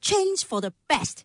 change for the best.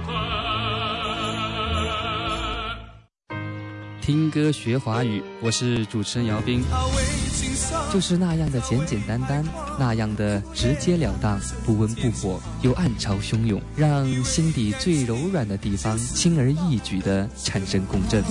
听歌学华语，我是主持人姚斌。就是那样的简简单单，那样的直截了当，不温不火又暗潮汹涌，让心底最柔软的地方轻而易举地产生共振。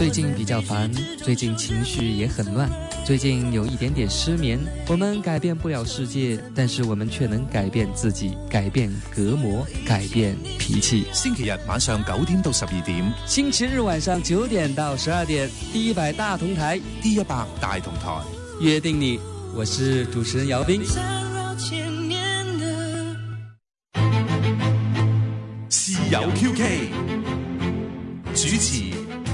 最近比较烦，最近情绪也很乱，最近有一点点失眠。我们改变不了世界，但是我们却能改变自己，改变隔膜，改变脾气。星期日晚上九点到十二点，星期日晚上九点到十二点，第一百大同台，第一百大同台，约定你，我是主持人姚斌，室友 QK 主持。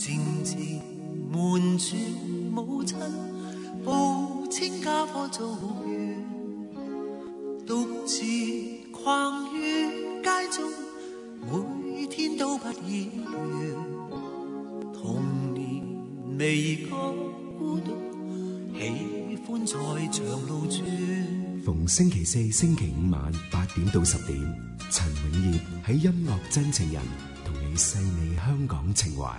渐渐瞒住母亲抱清家破做完独自狂于街中每天都不厌倦童年未觉孤独喜欢在长路处逢星期四星期五晚八点到十点陈永业喺音乐真情人同你细味香港情怀